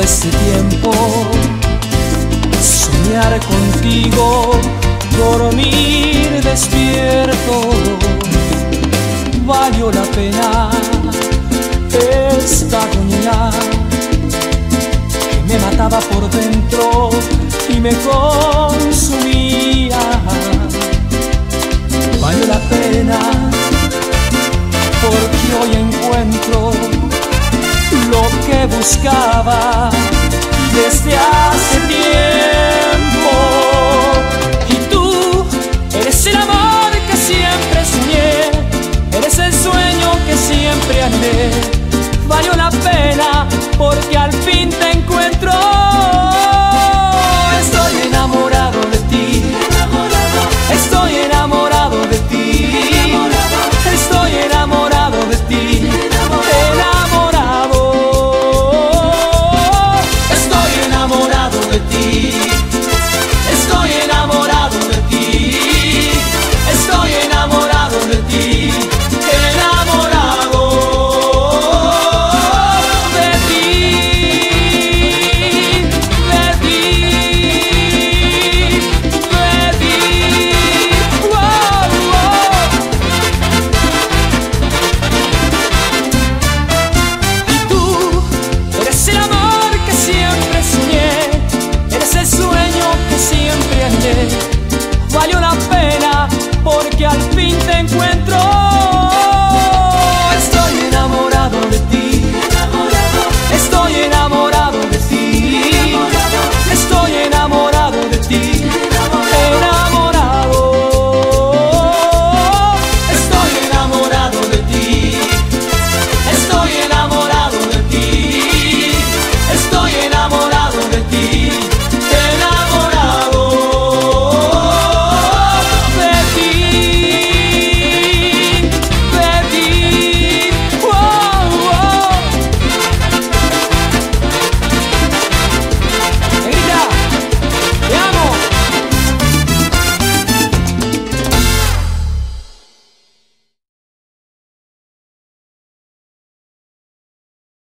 ese tiempo. Soñar contigo, dormir despierto, valió la pena esta agonía que me mataba por dentro y me consumía. Valió la pena porque hoy encuentro lo que buscaba desde hace tiempo. Y tú eres el amor que siempre soñé, eres el sueño que siempre anhelé. Valió la pena porque al fin te encontré